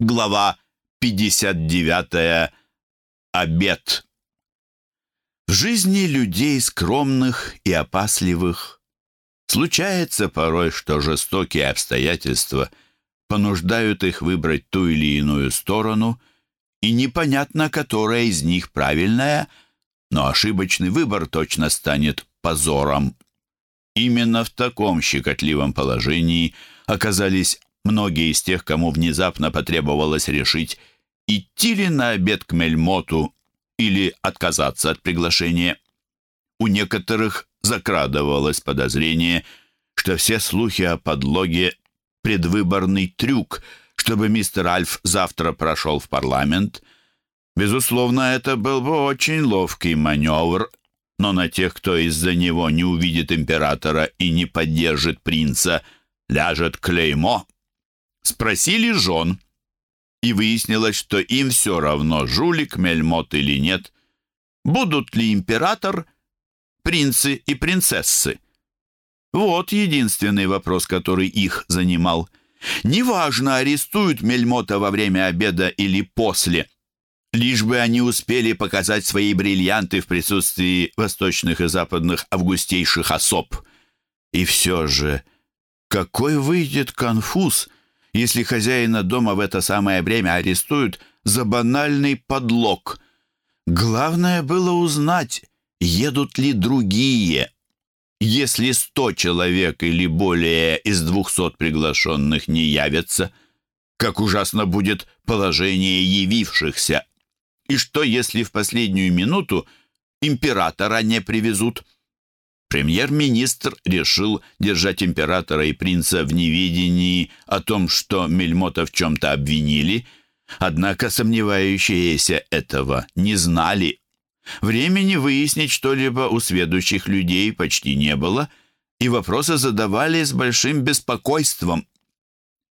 Глава 59. Обед. В жизни людей скромных и опасливых случается порой, что жестокие обстоятельства понуждают их выбрать ту или иную сторону, и непонятно, которая из них правильная, но ошибочный выбор точно станет позором. Именно в таком щекотливом положении оказались Многие из тех, кому внезапно потребовалось решить, идти ли на обед к Мельмоту или отказаться от приглашения. У некоторых закрадывалось подозрение, что все слухи о подлоге — предвыборный трюк, чтобы мистер Альф завтра прошел в парламент. Безусловно, это был бы очень ловкий маневр, но на тех, кто из-за него не увидит императора и не поддержит принца, ляжет клеймо. Спросили жен, и выяснилось, что им все равно, жулик Мельмот или нет, будут ли император, принцы и принцессы. Вот единственный вопрос, который их занимал. Неважно, арестуют Мельмота во время обеда или после, лишь бы они успели показать свои бриллианты в присутствии восточных и западных августейших особ. И все же, какой выйдет конфуз, если хозяина дома в это самое время арестуют за банальный подлог. Главное было узнать, едут ли другие. Если сто человек или более из двухсот приглашенных не явятся, как ужасно будет положение явившихся. И что, если в последнюю минуту императора не привезут? Премьер-министр решил держать императора и принца в неведении о том, что Мельмота в чем-то обвинили, однако сомневающиеся этого не знали. Времени выяснить что-либо у сведущих людей почти не было, и вопросы задавали с большим беспокойством.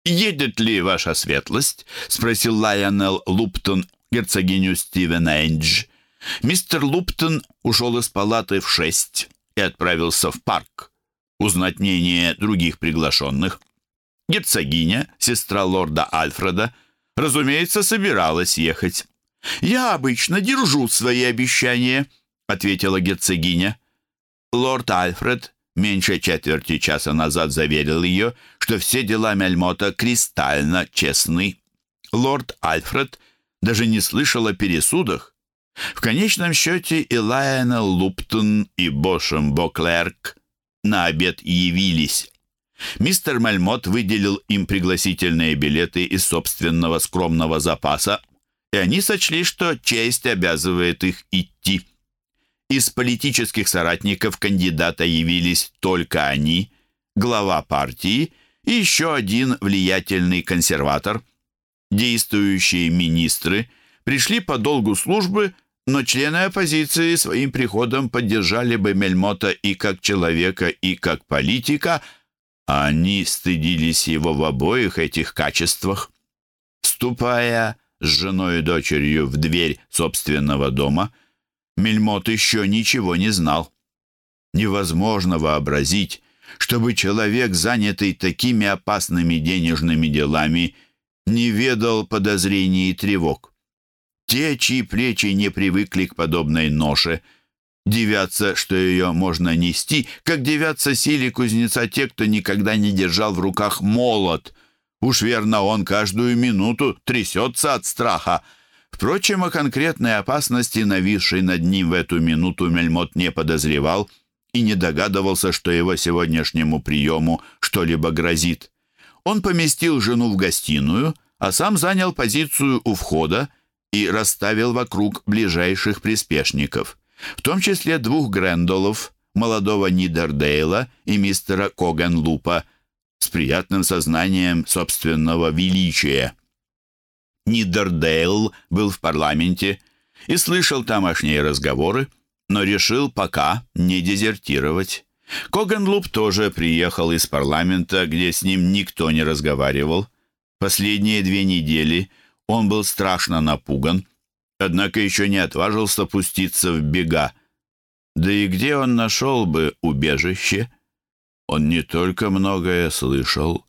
«Едет ли ваша светлость?» — спросил Лайонел Луптон герцогиню Стивен Эндж. Мистер Луптон ушел из палаты в шесть и отправился в парк узнать мнение других приглашенных. Герцогиня, сестра лорда Альфреда, разумеется, собиралась ехать. «Я обычно держу свои обещания», — ответила герцогиня. Лорд Альфред меньше четверти часа назад заверил ее, что все дела Мельмота кристально честны. Лорд Альфред даже не слышал о пересудах, в конечном счете и Лайонел Луптон, и Бошем Боклерк на обед явились. Мистер Мальмот выделил им пригласительные билеты из собственного скромного запаса, и они сочли, что честь обязывает их идти. Из политических соратников кандидата явились только они, глава партии и еще один влиятельный консерватор. Действующие министры пришли по долгу службы но члены оппозиции своим приходом поддержали бы Мельмота и как человека, и как политика, а они стыдились его в обоих этих качествах. Ступая с женой и дочерью в дверь собственного дома, Мельмот еще ничего не знал. Невозможно вообразить, чтобы человек, занятый такими опасными денежными делами, не ведал подозрений и тревог. Те, чьи плечи не привыкли к подобной ноше, дивятся, что ее можно нести, как дивятся силе кузнеца те, кто никогда не держал в руках молот. Уж верно, он каждую минуту трясется от страха. Впрочем, о конкретной опасности, нависшей над ним в эту минуту, Мельмот не подозревал и не догадывался, что его сегодняшнему приему что-либо грозит. Он поместил жену в гостиную, а сам занял позицию у входа, и расставил вокруг ближайших приспешников, в том числе двух Грендолов, молодого Нидердейла и мистера Коган-Лупа, с приятным сознанием собственного величия. Нидердейл был в парламенте и слышал тамошние разговоры, но решил пока не дезертировать. Коган-Луп тоже приехал из парламента, где с ним никто не разговаривал. Последние две недели – он был страшно напуган, однако еще не отважился пуститься в бега. Да и где он нашел бы убежище? Он не только многое слышал,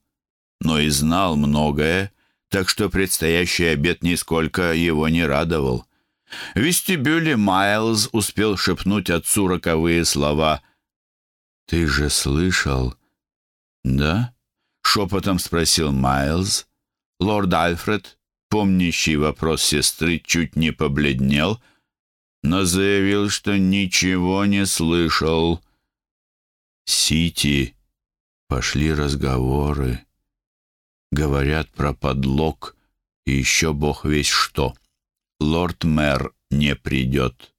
но и знал многое, так что предстоящий обед нисколько его не радовал. В вестибюле Майлз успел шепнуть отцу роковые слова «Ты же слышал?» «Да?» — шепотом спросил Майлз. Лорд Альфред, помнящий вопрос сестры, чуть не побледнел, но заявил, что ничего не слышал. «Сити, пошли разговоры. Говорят про подлог и еще бог весь что. Лорд-мэр не придет».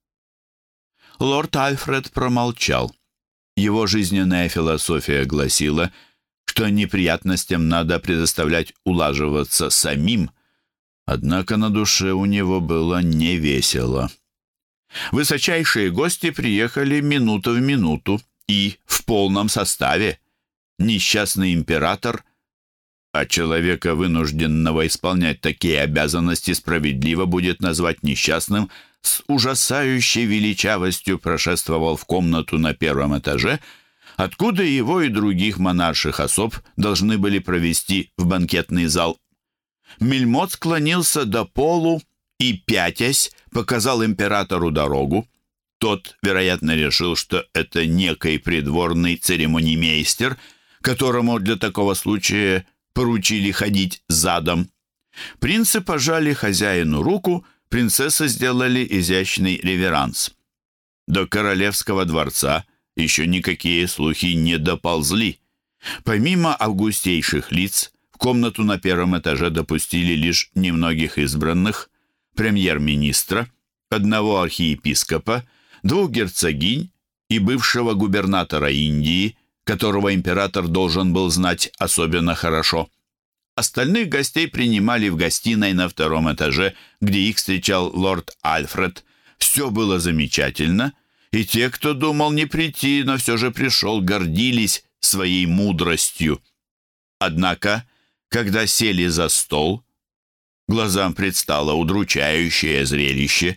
Лорд Альфред промолчал. Его жизненная философия гласила — что неприятностям надо предоставлять улаживаться самим, однако на душе у него было невесело. Высочайшие гости приехали минута в минуту и в полном составе. Несчастный император, а человека, вынужденного исполнять такие обязанности, справедливо будет назвать несчастным, с ужасающей величавостью прошествовал в комнату на первом этаже — откуда его и других монарших особ должны были провести в банкетный зал. Мельмот склонился до полу и, пятясь, показал императору дорогу. Тот, вероятно, решил, что это некий придворный церемонимейстер, которому для такого случая поручили ходить задом. Принцы пожали хозяину руку, принцессы сделали изящный реверанс. До королевского дворца – еще никакие слухи не доползли. Помимо августейших лиц, комнату на первом этаже допустили лишь немногих избранных, премьер-министра, одного архиепископа, двух герцогинь и бывшего губернатора Индии, которого император должен был знать особенно хорошо. Остальных гостей принимали в гостиной на втором этаже, где их встречал лорд Альфред. Все было замечательно — и те, кто думал не прийти, но все же пришел, гордились своей мудростью. Однако, когда сели за стол, глазам предстало удручающее зрелище.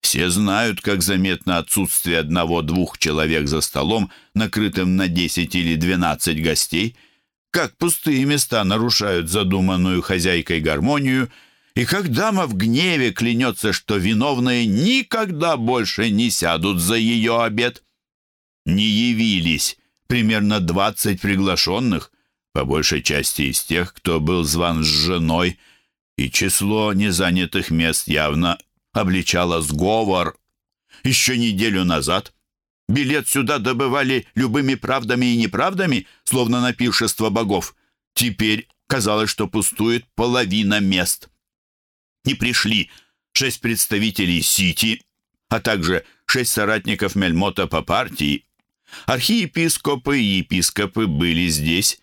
Все знают, как заметно отсутствие одного-двух человек за столом, накрытым на десять или двенадцать гостей, как пустые места нарушают задуманную хозяйкой гармонию — и как дама в гневе клянется, что виновные никогда больше не сядут за ее обед. Не явились примерно двадцать приглашенных, по большей части из тех, кто был зван с женой, и число незанятых мест явно обличало сговор. Еще неделю назад билет сюда добывали любыми правдами и неправдами, словно на пиршество богов. Теперь казалось, что пустует половина мест не пришли шесть представителей Сити, а также шесть соратников Мельмота по партии. Архиепископы и епископы были здесь,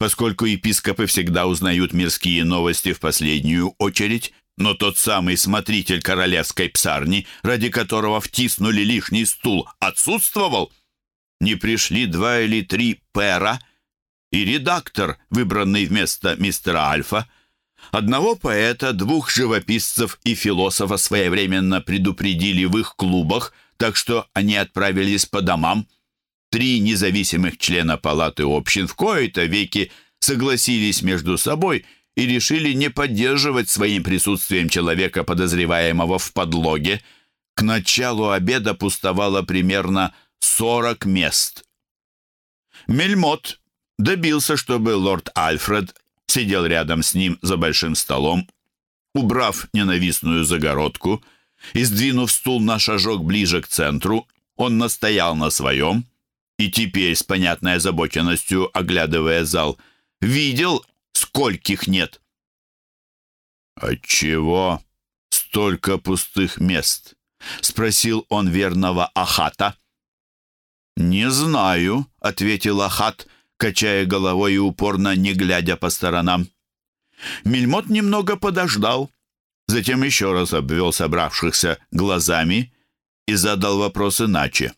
поскольку епископы всегда узнают мирские новости в последнюю очередь, но тот самый смотритель королевской псарни, ради которого втиснули лишний стул, отсутствовал. Не пришли два или три пера и редактор, выбранный вместо мистера Альфа. Одного поэта, двух живописцев и философа своевременно предупредили в их клубах, так что они отправились по домам. Три независимых члена палаты общин в кои-то веки согласились между собой и решили не поддерживать своим присутствием человека, подозреваемого в подлоге. К началу обеда пустовало примерно 40 мест. Мельмот добился, чтобы лорд Альфред сидел рядом с ним за большим столом, убрав ненавистную загородку и сдвинув стул на шажок ближе к центру, он настоял на своем и теперь с понятной озабоченностью, оглядывая зал, видел, скольких нет. «Отчего столько пустых мест?» — спросил он верного Ахата. «Не знаю», — ответил Ахат, — качая головой и упорно не глядя по сторонам. Мельмот немного подождал, затем еще раз обвел собравшихся глазами и задал вопрос иначе.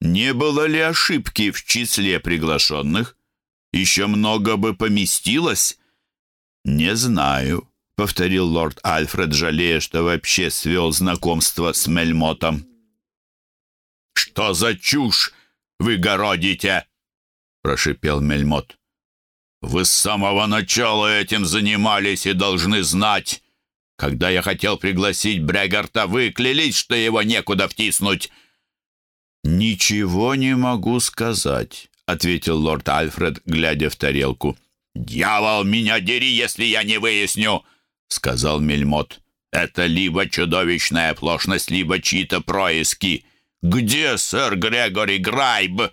Не было ли ошибки в числе приглашенных? Еще много бы поместилось? Не знаю, повторил лорд Альфред, жалея, что вообще свел знакомство с Мельмотом. Что за чушь вы городите? — прошипел Мельмот. Вы с самого начала этим занимались и должны знать. Когда я хотел пригласить Брегарта, вы клялись, что его некуда втиснуть». «Ничего не могу сказать», — ответил лорд Альфред, глядя в тарелку. «Дьявол, меня дери, если я не выясню», — сказал Мельмот. «Это либо чудовищная оплошность, либо чьи-то происки. Где сэр Грегори Грайб?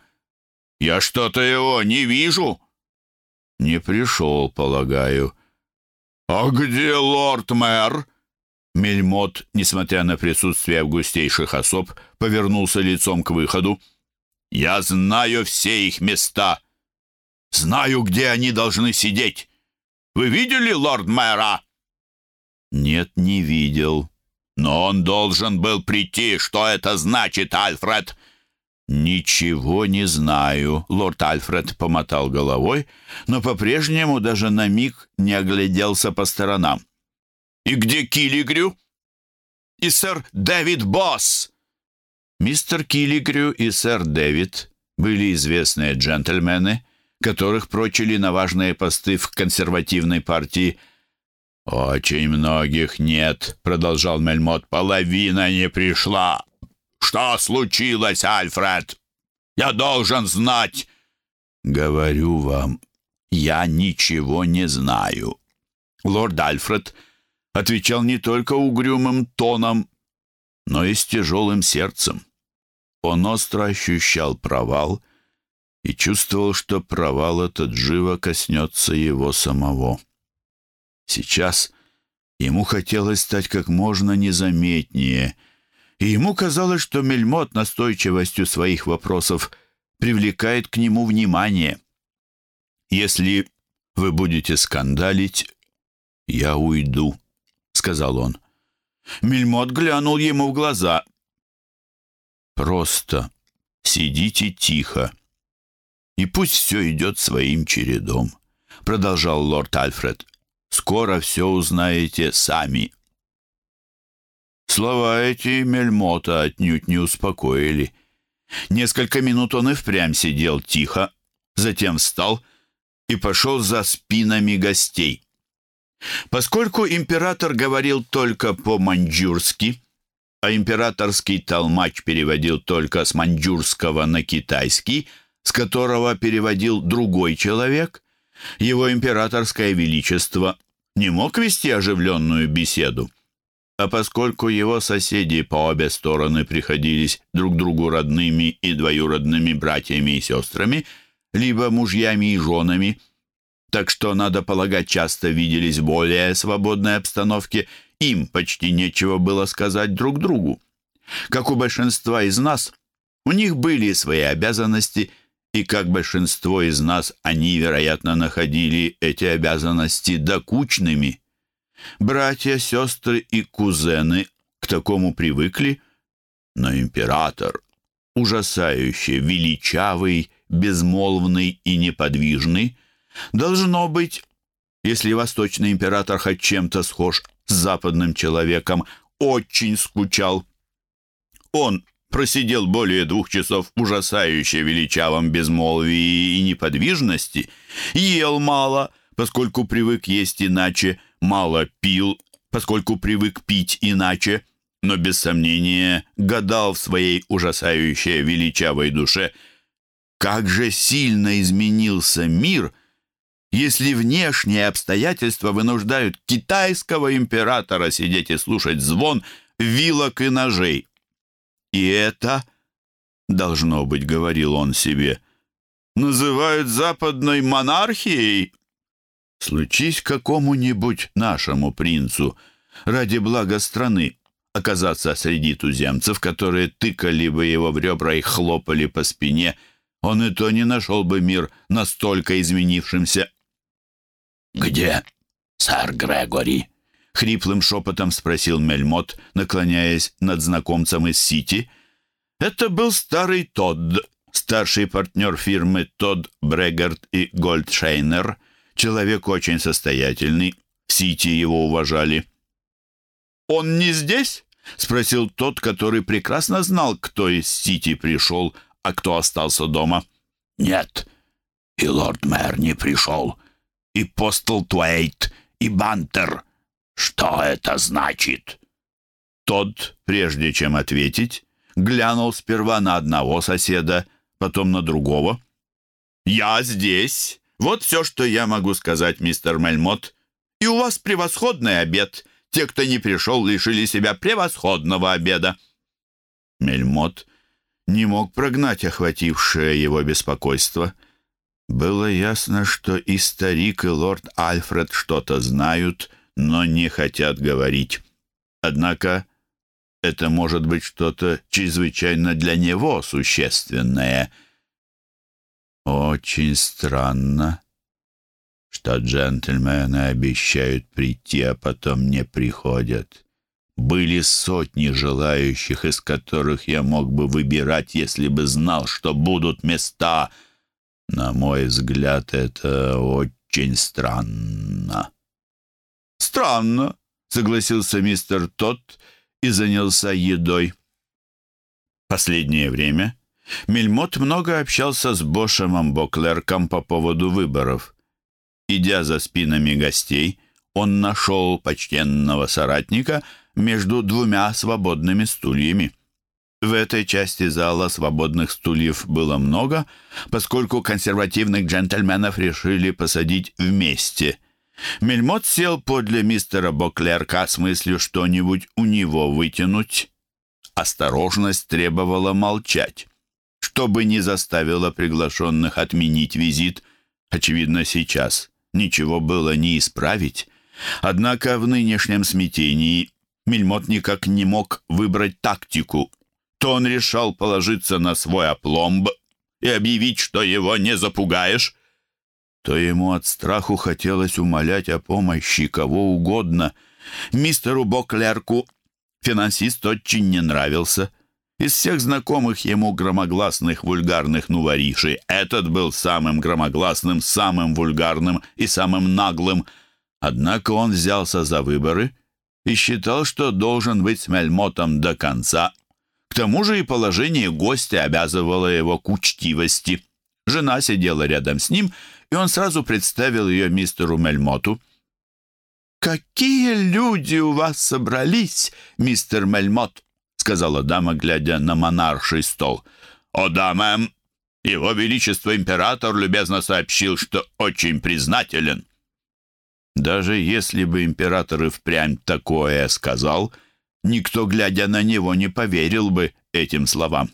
Я что-то его не вижу». «Не пришел, полагаю». «А где лорд-мэр?» Мельмот, несмотря на присутствие августейших особ, повернулся лицом к выходу. «Я знаю все их места. Знаю, где они должны сидеть. Вы видели лорд-мэра?» «Нет, не видел. Но он должен был прийти. Что это значит, Альфред?» «Ничего не знаю», — лорд Альфред помотал головой, но по-прежнему даже на миг не огляделся по сторонам. «И где Килигрю?» «И сэр Дэвид Босс?» Мистер Килигрю и сэр Дэвид были известные джентльмены, которых прочили на важные посты в консервативной партии. «Очень многих нет», — продолжал Мельмот, — «половина не пришла». «Что случилось, Альфред? Я должен знать!» «Говорю вам, я ничего не знаю». Лорд Альфред отвечал не только угрюмым тоном, но и с тяжелым сердцем. Он остро ощущал провал и чувствовал, что провал этот живо коснется его самого. Сейчас ему хотелось стать как можно незаметнее — и ему казалось, что Мельмот настойчивостью своих вопросов привлекает к нему внимание. «Если вы будете скандалить, я уйду», — сказал он. Мельмот глянул ему в глаза. «Просто сидите тихо, и пусть все идет своим чередом», — продолжал лорд Альфред. «Скоро все узнаете сами». Слова эти Мельмота отнюдь не успокоили. Несколько минут он и впрямь сидел тихо, затем встал и пошел за спинами гостей. Поскольку император говорил только по-маньчжурски, а императорский толмач переводил только с маньчжурского на китайский, с которого переводил другой человек, его императорское величество не мог вести оживленную беседу. А поскольку его соседи по обе стороны приходились друг другу родными и двоюродными братьями и сестрами, либо мужьями и женами, так что, надо полагать, часто виделись в более свободной обстановке, им почти нечего было сказать друг другу. Как у большинства из нас, у них были свои обязанности, и как большинство из нас, они, вероятно, находили эти обязанности докучными. Братья, сестры и кузены к такому привыкли, но император, ужасающе величавый, безмолвный и неподвижный, должно быть, если восточный император хоть чем-то схож с западным человеком, очень скучал. Он просидел более двух часов в ужасающе величавом безмолвии и неподвижности, ел мало, поскольку привык есть иначе, мало пил, поскольку привык пить иначе, но без сомнения гадал в своей ужасающей величавой душе, как же сильно изменился мир, если внешние обстоятельства вынуждают китайского императора сидеть и слушать звон вилок и ножей. И это, должно быть, говорил он себе, называют западной монархией. Случись какому-нибудь нашему принцу ради блага страны оказаться среди туземцев, которые тыкали бы его в ребра и хлопали по спине, он и то не нашел бы мир настолько изменившимся. «Где сэр Грегори?» — хриплым шепотом спросил Мельмот, наклоняясь над знакомцем из Сити. Это был старый Тодд, старший партнер фирмы Тодд, Брегард и Гольдшейнер — Человек очень состоятельный, в Сити его уважали. «Он не здесь?» — спросил тот, который прекрасно знал, кто из Сити пришел, а кто остался дома. «Нет, и лорд-мэр не пришел. И Постлтуэйт, и Бантер. Что это значит?» Тот, прежде чем ответить, глянул сперва на одного соседа, потом на другого. «Я здесь. Вот все, что я могу сказать, мистер Мельмот. И у вас превосходный обед. Те, кто не пришел, лишили себя превосходного обеда». Мельмот не мог прогнать охватившее его беспокойство. Было ясно, что и старик, и лорд Альфред что-то знают, но не хотят говорить. Однако это может быть что-то чрезвычайно для него существенное. Очень странно, что джентльмены обещают прийти, а потом не приходят. Были сотни желающих, из которых я мог бы выбирать, если бы знал, что будут места. На мой взгляд, это очень странно. «Странно», — согласился мистер Тот и занялся едой. Последнее время Мельмот много общался с Бошемом Боклерком по поводу выборов. Идя за спинами гостей, он нашел почтенного соратника между двумя свободными стульями. В этой части зала свободных стульев было много, поскольку консервативных джентльменов решили посадить вместе – Мельмот сел подле мистера Боклерка с мыслью что-нибудь у него вытянуть. Осторожность требовала молчать, чтобы не заставило приглашенных отменить визит. Очевидно, сейчас ничего было не исправить. Однако в нынешнем смятении Мельмот никак не мог выбрать тактику. То он решал положиться на свой опломб и объявить, что его не запугаешь, то ему от страху хотелось умолять о помощи кого угодно. Мистеру Боклерку финансист очень не нравился. Из всех знакомых ему громогласных вульгарных нуворишей этот был самым громогласным, самым вульгарным и самым наглым. Однако он взялся за выборы и считал, что должен быть с Мельмотом до конца. Тому же и положение гостя обязывало его к учтивости. Жена сидела рядом с ним — и он сразу представил ее мистеру Мельмоту. «Какие люди у вас собрались, мистер Мельмот!» сказала дама, глядя на монарший стол. «О да, мэм! Его Величество Император любезно сообщил, что очень признателен». Даже если бы император и впрямь такое сказал, никто, глядя на него, не поверил бы этим словам.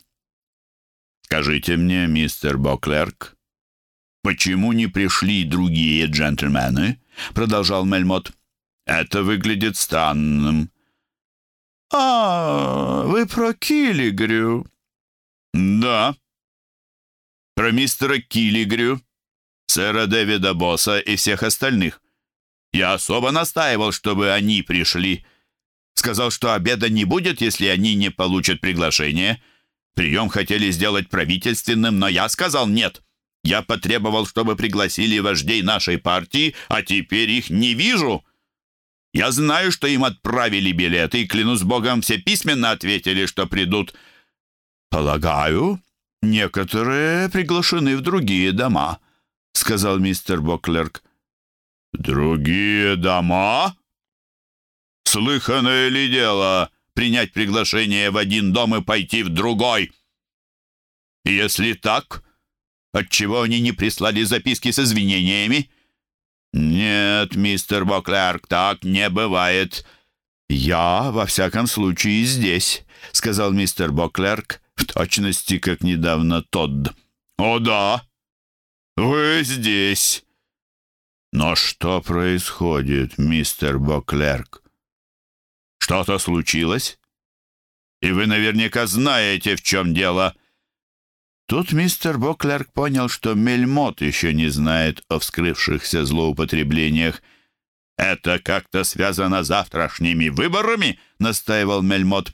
«Скажите мне, мистер Боклерк, «Почему не пришли другие джентльмены?» — продолжал Мельмот. «Это выглядит странным». «А, вы про Киллигрю?» «Да». «Про мистера Киллигрю, сэра Дэвида Босса и всех остальных. Я особо настаивал, чтобы они пришли. Сказал, что обеда не будет, если они не получат приглашение. Прием хотели сделать правительственным, но я сказал нет». Я потребовал, чтобы пригласили вождей нашей партии, а теперь их не вижу. Я знаю, что им отправили билеты, и, клянусь богом, все письменно ответили, что придут. Полагаю, некоторые приглашены в другие дома, сказал мистер Боклерк. Другие дома? Слыханное ли дело принять приглашение в один дом и пойти в другой? Если так, Отчего они не прислали записки с извинениями?» «Нет, мистер Боклерк, так не бывает». «Я, во всяком случае, здесь», — сказал мистер Боклерк, в точности, как недавно Тодд. «О да, вы здесь». «Но что происходит, мистер Боклерк?» «Что-то случилось? И вы наверняка знаете, в чем дело». Тут мистер Боклерк понял, что Мельмот еще не знает о вскрывшихся злоупотреблениях. «Это как-то связано с завтрашними выборами?» — настаивал Мельмот.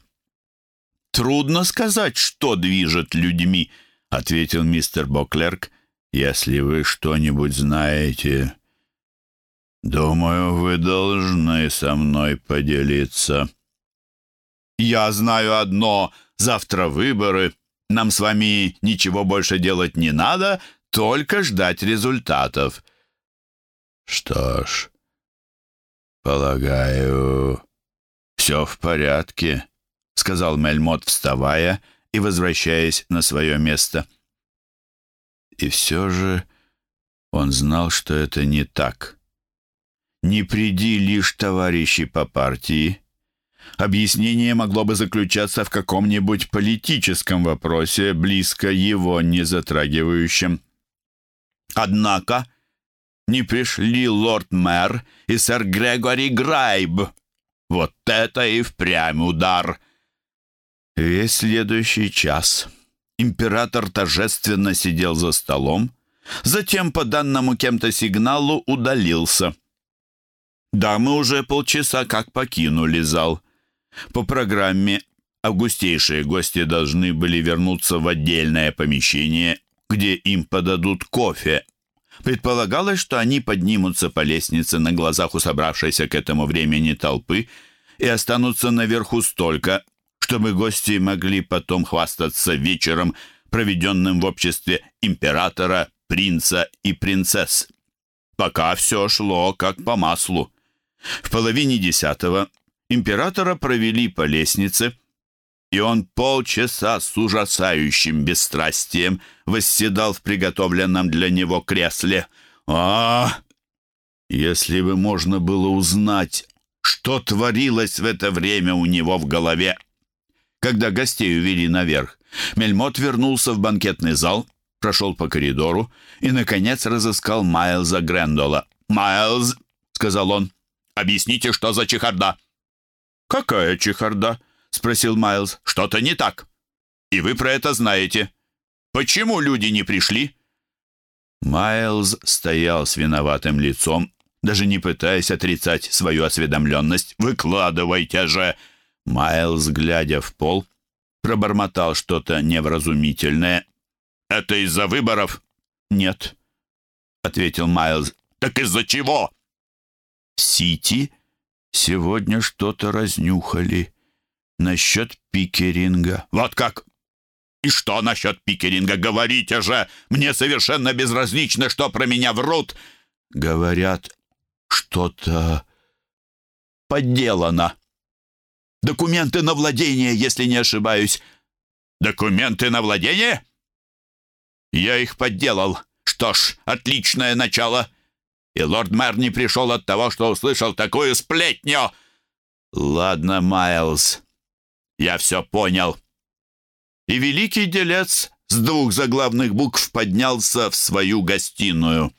«Трудно сказать, что движет людьми», — ответил мистер Боклерк. «Если вы что-нибудь знаете, думаю, вы должны со мной поделиться». «Я знаю одно. Завтра выборы», нам с вами ничего больше делать не надо, только ждать результатов». Что ж, полагаю, все в порядке, сказал Мельмот, вставая и возвращаясь на свое место. И все же он знал, что это не так. Не приди лишь товарищи по партии. Объяснение могло бы заключаться в каком-нибудь политическом вопросе, близко его не затрагивающем. Однако не пришли лорд-мэр и сэр Грегори Грайб. Вот это и впрямь удар. Весь следующий час император торжественно сидел за столом, затем по данному кем-то сигналу удалился. Дамы уже полчаса как покинули зал. По программе августейшие гости должны были вернуться в отдельное помещение, где им подадут кофе. Предполагалось, что они поднимутся по лестнице на глазах у собравшейся к этому времени толпы и останутся наверху столько, чтобы гости могли потом хвастаться вечером, проведенным в обществе императора, принца и принцесс. Пока все шло как по маслу. В половине десятого императора провели по лестнице, и он полчаса с ужасающим бесстрастием восседал в приготовленном для него кресле. А, если бы можно было узнать, что творилось в это время у него в голове. Когда гостей увели наверх, Мельмот вернулся в банкетный зал, прошел по коридору и, наконец, разыскал Майлза Грендола. «Майлз!» — сказал он. «Объясните, что за чехарда?» «Какая чехарда?» — спросил Майлз. «Что-то не так. И вы про это знаете. Почему люди не пришли?» Майлз стоял с виноватым лицом, даже не пытаясь отрицать свою осведомленность. «Выкладывайте же!» Майлз, глядя в пол, пробормотал что-то невразумительное. «Это из-за выборов?» «Нет», — ответил Майлз. «Так из-за чего?» «Сити сегодня что-то разнюхали насчет пикеринга». «Вот как? И что насчет пикеринга? Говорите же! Мне совершенно безразлично, что про меня врут!» «Говорят, что-то подделано. Документы на владение, если не ошибаюсь». «Документы на владение?» «Я их подделал. Что ж, отличное начало. И лорд-мэр не пришел от того, что услышал такую сплетню». «Ладно, Майлз, я все понял». И великий делец с двух заглавных букв поднялся в свою гостиную.